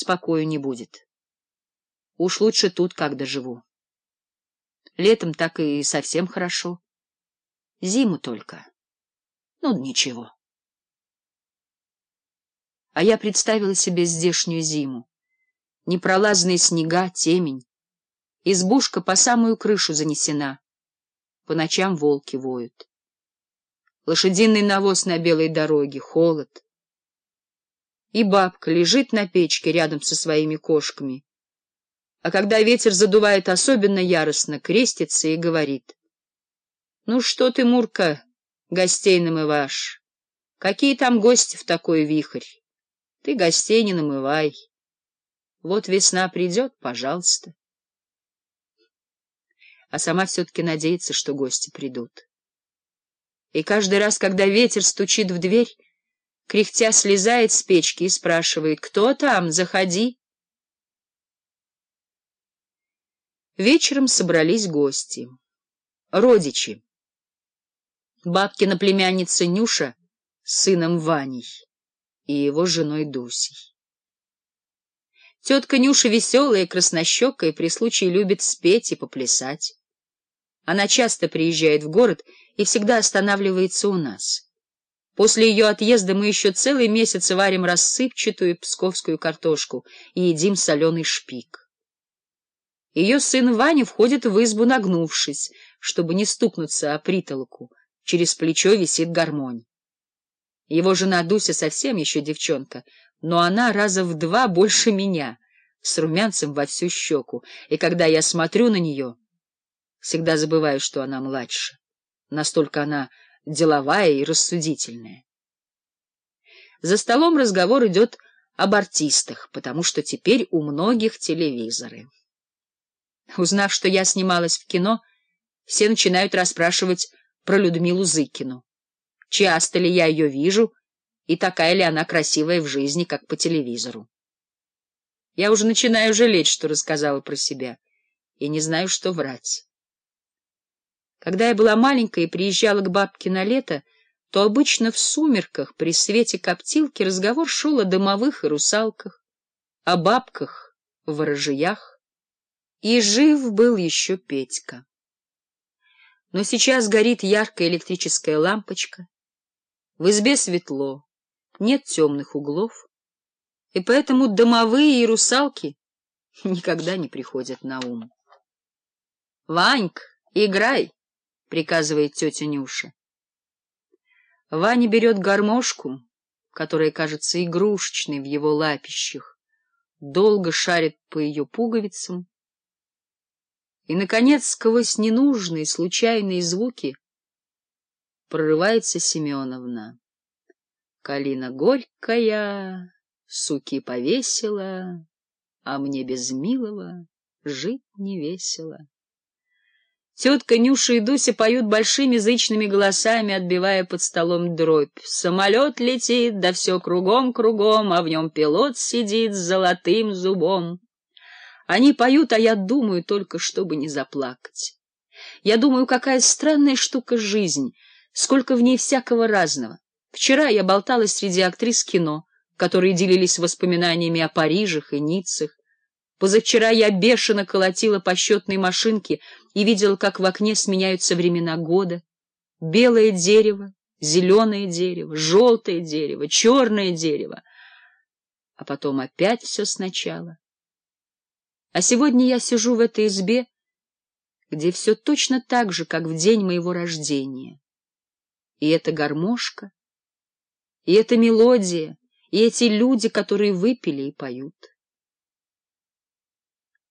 спокою не будет. Уж лучше тут, как доживу. Летом так и совсем хорошо. Зиму только. Ну, ничего. А я представила себе здешнюю зиму. Непролазные снега, темень. Избушка по самую крышу занесена. По ночам волки воют. Лошадиный навоз на белой дороге, холод и бабка лежит на печке рядом со своими кошками. А когда ветер задувает особенно яростно, крестится и говорит. — Ну что ты, Мурка, гостей намываш? Какие там гости в такой вихрь? Ты гостей не намывай. Вот весна придет, пожалуйста. А сама все-таки надеется, что гости придут. И каждый раз, когда ветер стучит в дверь, кряхтя слезает с печки и спрашивает «Кто там? Заходи!» Вечером собрались гости. Родичи. Бабкина племянница Нюша с сыном Ваней и его женой Дусей. Тетка Нюша веселая, и краснощекая, при случае любит спеть и поплясать. Она часто приезжает в город и всегда останавливается у нас. После ее отъезда мы еще целый месяц варим рассыпчатую псковскую картошку и едим соленый шпик. Ее сын Ваня входит в избу, нагнувшись, чтобы не стукнуться о притолоку. Через плечо висит гармонь. Его жена Дуся совсем еще девчонка, но она раза в два больше меня, с румянцем во всю щеку, и когда я смотрю на нее, всегда забываю, что она младше. Настолько она деловая и рассудительная. За столом разговор идет об артистах, потому что теперь у многих телевизоры. Узнав, что я снималась в кино, все начинают расспрашивать про Людмилу Зыкину. Часто ли я ее вижу, и такая ли она красивая в жизни, как по телевизору. Я уже начинаю жалеть, что рассказала про себя, и не знаю, что врать. Когда я была маленькая и приезжала к бабке на лето, то обычно в сумерках при свете коптилки разговор шел о домовых и русалках, о бабках, ворожиях. И жив был еще Петька. Но сейчас горит яркая электрическая лампочка. В избе светло, нет темных углов. И поэтому домовые и русалки никогда не приходят на ум. — Ваньк, играй! приказывает тетя Нюша. Ваня берет гармошку, которая кажется игрушечной в его лапищах, долго шарит по ее пуговицам и, наконец, сквозь ненужные случайные звуки прорывается Семеновна. Калина горькая, суки повесила, а мне без милого жить не весело. Тетка Нюша и Дуся поют большими зычными голосами, отбивая под столом дробь. Самолет летит, да все кругом-кругом, а в нем пилот сидит с золотым зубом. Они поют, а я думаю только, чтобы не заплакать. Я думаю, какая странная штука жизнь, сколько в ней всякого разного. Вчера я болталась среди актрис кино, которые делились воспоминаниями о Парижах и Ниццах, Позавчера я бешено колотила по счетной машинке и видела, как в окне сменяются времена года. Белое дерево, зеленое дерево, желтое дерево, черное дерево. А потом опять все сначала. А сегодня я сижу в этой избе, где все точно так же, как в день моего рождения. И эта гармошка, и эта мелодия, и эти люди, которые выпили и поют.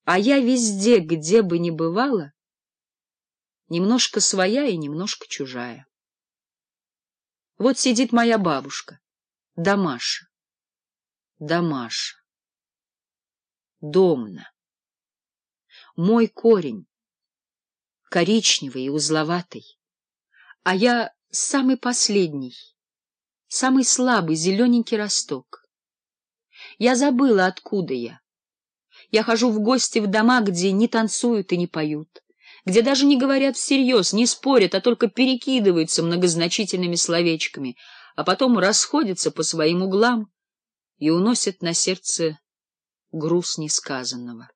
А я везде, где бы ни бывала, немножко своя и немножко чужая. Вот сидит моя бабушка, Дамаша, Дамаша, Домна. Мой корень, коричневый и узловатый, а я самый последний, самый слабый зелененький росток. Я забыла, откуда я я хожу в гости в дома, где не танцуют и не поют, где даже не говорят всерьез, не спорят, а только перекидываются многозначительными словечками, а потом расходятся по своим углам и уносят на сердце груз несказанного.